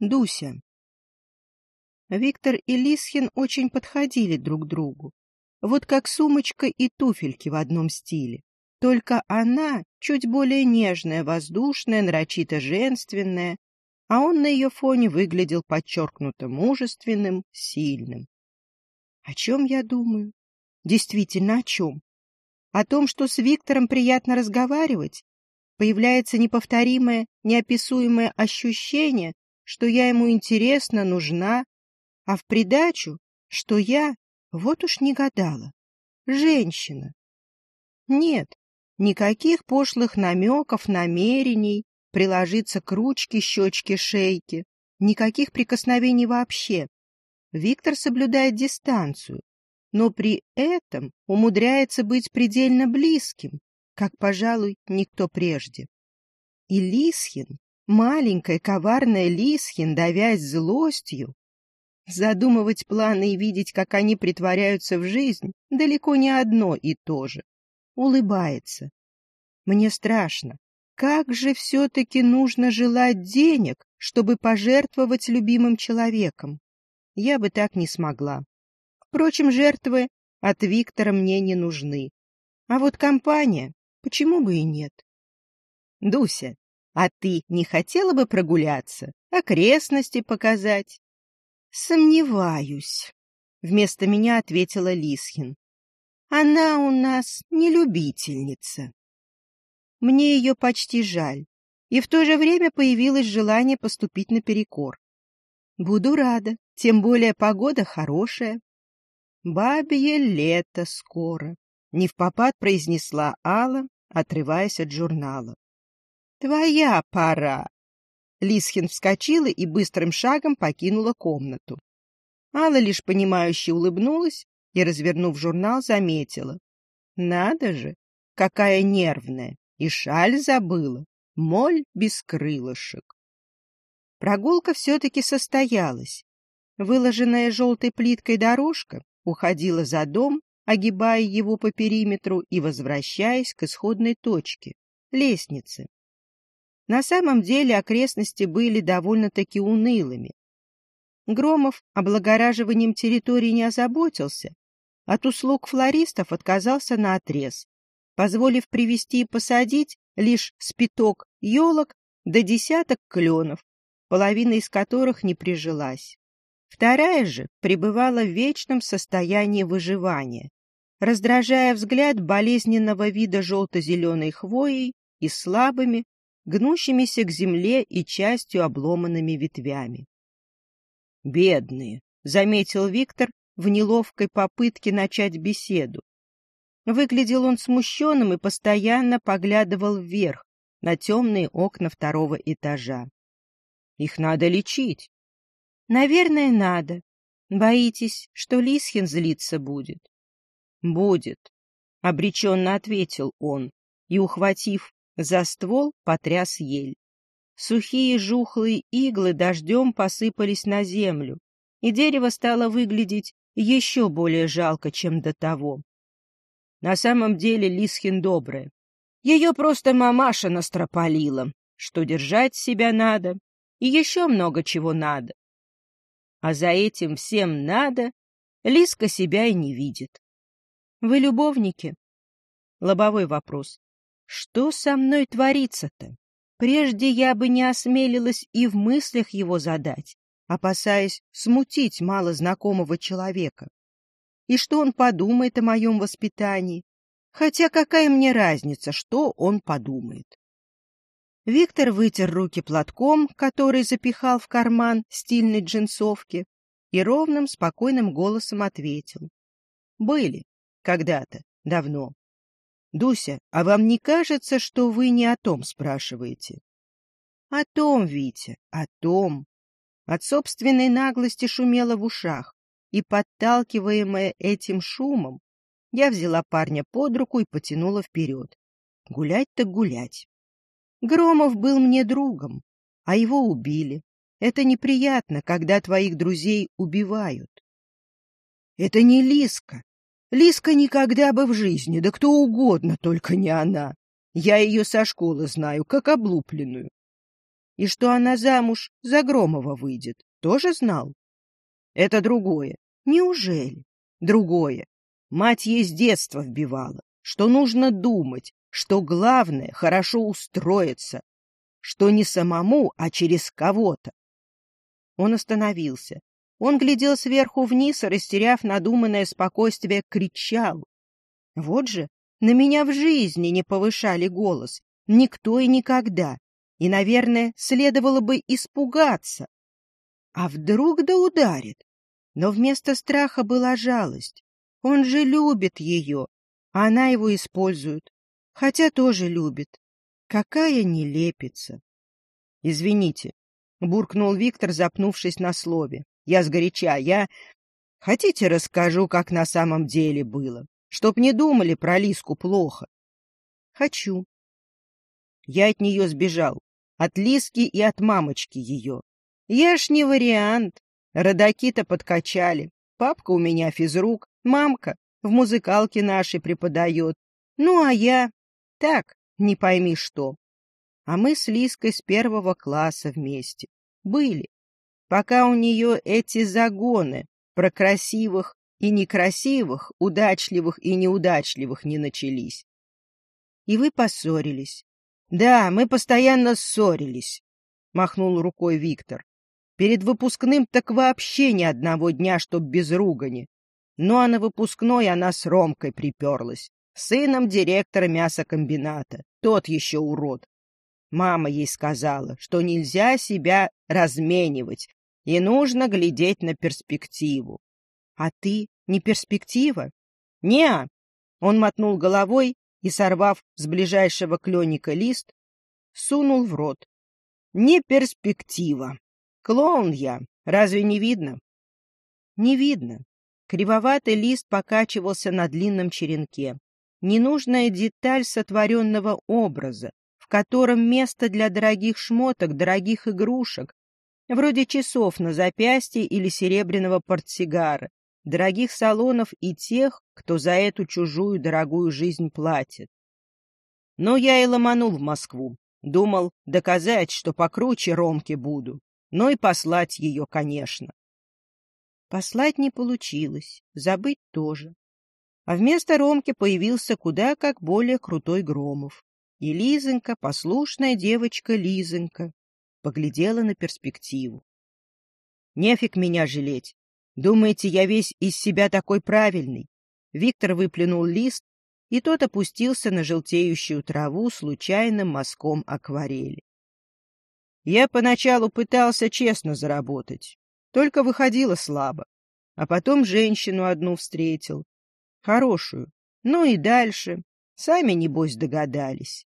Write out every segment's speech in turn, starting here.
Дуся. Виктор и Лисхин очень подходили друг другу. Вот как сумочка и туфельки в одном стиле. Только она чуть более нежная, воздушная, нарочито женственная, а он на ее фоне выглядел подчеркнуто мужественным, сильным. О чем я думаю? Действительно, о чем? О том, что с Виктором приятно разговаривать? Появляется неповторимое, неописуемое ощущение, что я ему интересна, нужна, а в придачу, что я, вот уж не гадала, женщина. Нет, никаких пошлых намеков, намерений, приложиться к ручке, щечке, шейке, никаких прикосновений вообще. Виктор соблюдает дистанцию, но при этом умудряется быть предельно близким, как, пожалуй, никто прежде. И Лисхин, маленькая коварная Лисхин, давясь злостью, задумывать планы и видеть, как они притворяются в жизнь, далеко не одно и то же. Улыбается. Мне страшно. Как же все-таки нужно желать денег, чтобы пожертвовать любимым человеком? Я бы так не смогла. Впрочем, жертвы от Виктора мне не нужны. А вот компания, почему бы и нет? Дуся, а ты не хотела бы прогуляться, окрестности показать? Сомневаюсь, вместо меня ответила Лисхин. Она у нас не любительница. Мне ее почти жаль, и в то же время появилось желание поступить наперекор. Буду рада, тем более погода хорошая. Бабье лето скоро, не в попад произнесла Алла, отрываясь от журнала. Твоя пора. Лисхин вскочила и быстрым шагом покинула комнату. Алла лишь понимающе улыбнулась и, развернув журнал, заметила. Надо же, какая нервная! И шаль забыла, моль без крылышек. Прогулка все-таки состоялась. Выложенная желтой плиткой дорожка уходила за дом, огибая его по периметру и возвращаясь к исходной точке — лестнице. На самом деле окрестности были довольно-таки унылыми. Громов облагораживанием территории не озаботился, от услуг флористов отказался наотрез, позволив привести и посадить лишь спиток елок до десяток кленов, половина из которых не прижилась. Вторая же пребывала в вечном состоянии выживания, раздражая взгляд болезненного вида желто-зеленой хвоей и слабыми, гнущимися к земле и частью обломанными ветвями. «Бедные!» — заметил Виктор в неловкой попытке начать беседу. Выглядел он смущенным и постоянно поглядывал вверх, на темные окна второго этажа. Их надо лечить. Наверное, надо. Боитесь, что Лисхин злиться будет? Будет, — обреченно ответил он и, ухватив за ствол, потряс ель. Сухие жухлые иглы дождем посыпались на землю, и дерево стало выглядеть еще более жалко, чем до того. На самом деле Лисхин добрая. Ее просто мамаша настропалила, что держать себя надо, и еще много чего надо. А за этим всем надо Лиска себя и не видит. Вы любовники? Лобовой вопрос. Что со мной творится-то? Прежде я бы не осмелилась и в мыслях его задать, опасаясь смутить малознакомого человека и что он подумает о моем воспитании. Хотя какая мне разница, что он подумает? Виктор вытер руки платком, который запихал в карман стильной джинсовки, и ровным, спокойным голосом ответил. Были. Когда-то. Давно. Дуся, а вам не кажется, что вы не о том спрашиваете? О том, Витя, о том. От собственной наглости шумело в ушах и, подталкиваемая этим шумом, я взяла парня под руку и потянула вперед. Гулять так гулять. Громов был мне другом, а его убили. Это неприятно, когда твоих друзей убивают. Это не Лиска. Лиска никогда бы в жизни, да кто угодно, только не она. Я ее со школы знаю, как облупленную. И что она замуж за Громова выйдет, тоже знал? Это другое. Неужели? Другое. Мать ей с детства вбивала, что нужно думать, что главное — хорошо устроиться, что не самому, а через кого-то. Он остановился. Он глядел сверху вниз, растеряв надуманное спокойствие, кричал. Вот же, на меня в жизни не повышали голос. Никто и никогда. И, наверное, следовало бы испугаться. А вдруг да ударит? Но вместо страха была жалость. Он же любит ее, а она его использует. Хотя тоже любит. Какая нелепица! — Извините, — буркнул Виктор, запнувшись на слове. — Я сгоряча, я... Хотите, расскажу, как на самом деле было? Чтоб не думали про Лиску плохо. — Хочу. Я от нее сбежал. От Лиски и от мамочки ее. Я ж не вариант. Родаки-то подкачали. Папка у меня физрук, мамка в музыкалке нашей преподает. Ну, а я... Так, не пойми что. А мы с Лиской с первого класса вместе. Были. Пока у нее эти загоны про красивых и некрасивых, удачливых и неудачливых не начались. И вы поссорились. Да, мы постоянно ссорились, — махнул рукой Виктор. Перед выпускным так вообще ни одного дня, чтоб без ругани. Ну а на выпускной она с Ромкой приперлась, сыном директора мясокомбината. Тот еще урод. Мама ей сказала, что нельзя себя разменивать, и нужно глядеть на перспективу. А ты не перспектива? Неа. Он мотнул головой и, сорвав с ближайшего кленика лист, сунул в рот. Не перспектива. Клоун я, разве не видно? Не видно. Кривоватый лист покачивался на длинном черенке. Ненужная деталь сотворенного образа, в котором место для дорогих шмоток, дорогих игрушек, вроде часов на запястье или серебряного портсигара, дорогих салонов и тех, кто за эту чужую дорогую жизнь платит. Но я и ломанул в Москву. Думал доказать, что покруче Ромки буду но и послать ее, конечно. Послать не получилось, забыть тоже. А вместо Ромки появился куда как более крутой Громов. И Лизонька, послушная девочка Лизонька, поглядела на перспективу. Нефиг меня жалеть. Думаете, я весь из себя такой правильный? Виктор выплюнул лист, и тот опустился на желтеющую траву случайным мазком акварели. Я поначалу пытался честно заработать, только выходило слабо. А потом женщину одну встретил. Хорошую. Ну и дальше. Сами, небось, догадались.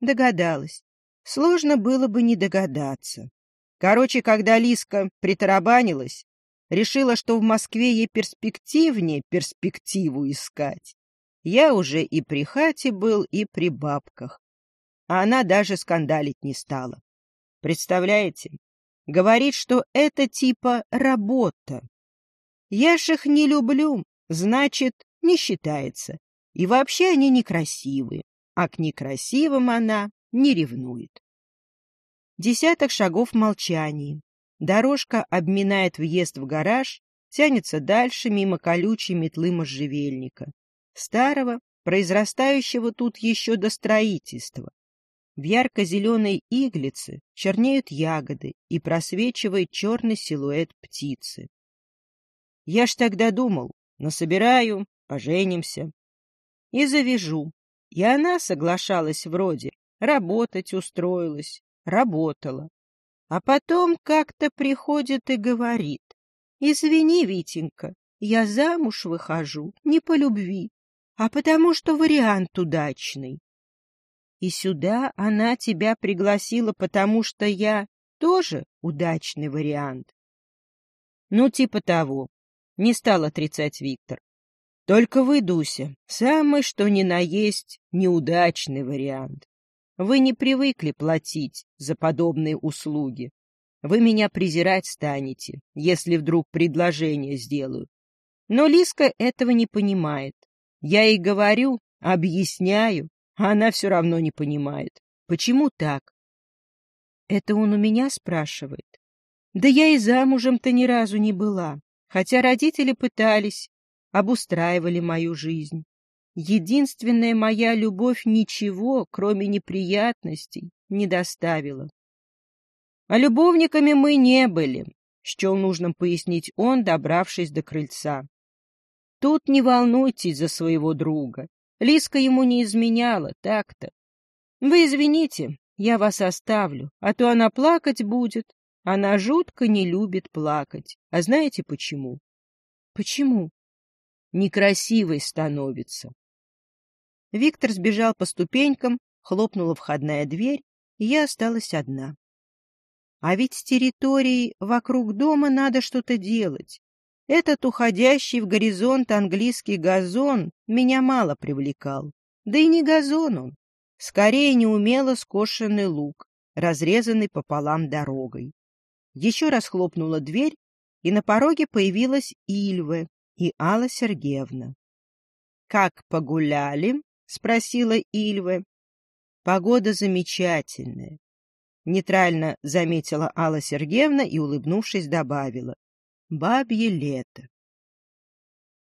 Догадалась. Сложно было бы не догадаться. Короче, когда Лиска притарабанилась, решила, что в Москве ей перспективнее перспективу искать. Я уже и при хате был, и при бабках. А она даже скандалить не стала. Представляете? Говорит, что это типа работа. Я ж их не люблю, значит, не считается. И вообще они некрасивые, а к некрасивым она не ревнует. Десяток шагов в молчании. Дорожка обминает въезд в гараж, тянется дальше мимо колючей метлы можжевельника. Старого, произрастающего тут еще до строительства. В ярко-зеленой иглице чернеют ягоды и просвечивает черный силуэт птицы. Я ж тогда думал, насобираю, поженимся. И завяжу. И она соглашалась вроде, работать устроилась, работала. А потом как-то приходит и говорит, «Извини, Витенька, я замуж выхожу не по любви, а потому что вариант удачный. И сюда она тебя пригласила, потому что я тоже удачный вариант. Ну, типа того. Не стал отрицать Виктор. Только вы, Дуся, самый что ни на есть неудачный вариант. Вы не привыкли платить за подобные услуги. Вы меня презирать станете, если вдруг предложение сделаю. Но Лиска этого не понимает. Я ей говорю, объясняю, а она все равно не понимает. Почему так? Это он у меня спрашивает? Да я и замужем-то ни разу не была, хотя родители пытались, обустраивали мою жизнь. Единственная моя любовь ничего, кроме неприятностей, не доставила. А любовниками мы не были, счел нужным пояснить он, добравшись до крыльца. Тут не волнуйтесь за своего друга. Лиска ему не изменяла, так-то. Вы извините, я вас оставлю, а то она плакать будет. Она жутко не любит плакать. А знаете почему? Почему? Некрасивой становится. Виктор сбежал по ступенькам, хлопнула входная дверь, и я осталась одна. А ведь с территорией вокруг дома надо что-то делать. Этот уходящий в горизонт английский газон меня мало привлекал. Да и не газон он. Скорее неумело скошенный лук, разрезанный пополам дорогой. Еще раз хлопнула дверь, и на пороге появилась Ильве и Алла Сергеевна. — Как погуляли? — спросила Ильва. — Погода замечательная. Нейтрально заметила Алла Сергеевна и, улыбнувшись, добавила. — Бабье лето.